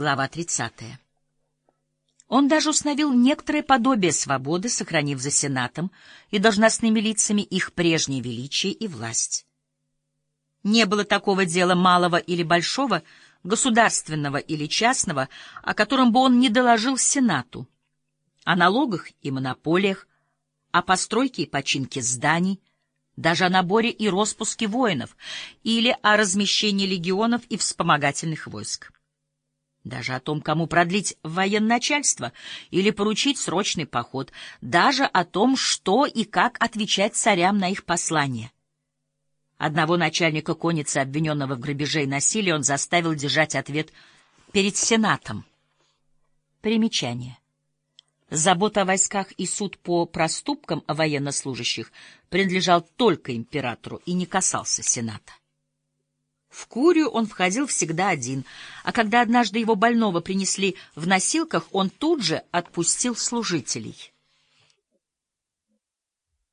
Глава 30. Он даже установил некоторое подобие свободы, сохранив за Сенатом и должностными лицами их прежнее величие и власть. Не было такого дела малого или большого, государственного или частного, о котором бы он не доложил Сенату, о налогах и монополиях, о постройке и починке зданий, даже о наборе и распуске воинов или о размещении легионов и вспомогательных войск. Даже о том, кому продлить военачальство или поручить срочный поход, даже о том, что и как отвечать царям на их послания. Одного начальника конницы, обвиненного в грабеже и насилии, он заставил держать ответ перед Сенатом. Примечание. Забота о войсках и суд по проступкам военнослужащих принадлежал только императору и не касался Сената. Курию он входил всегда один, а когда однажды его больного принесли в носилках, он тут же отпустил служителей.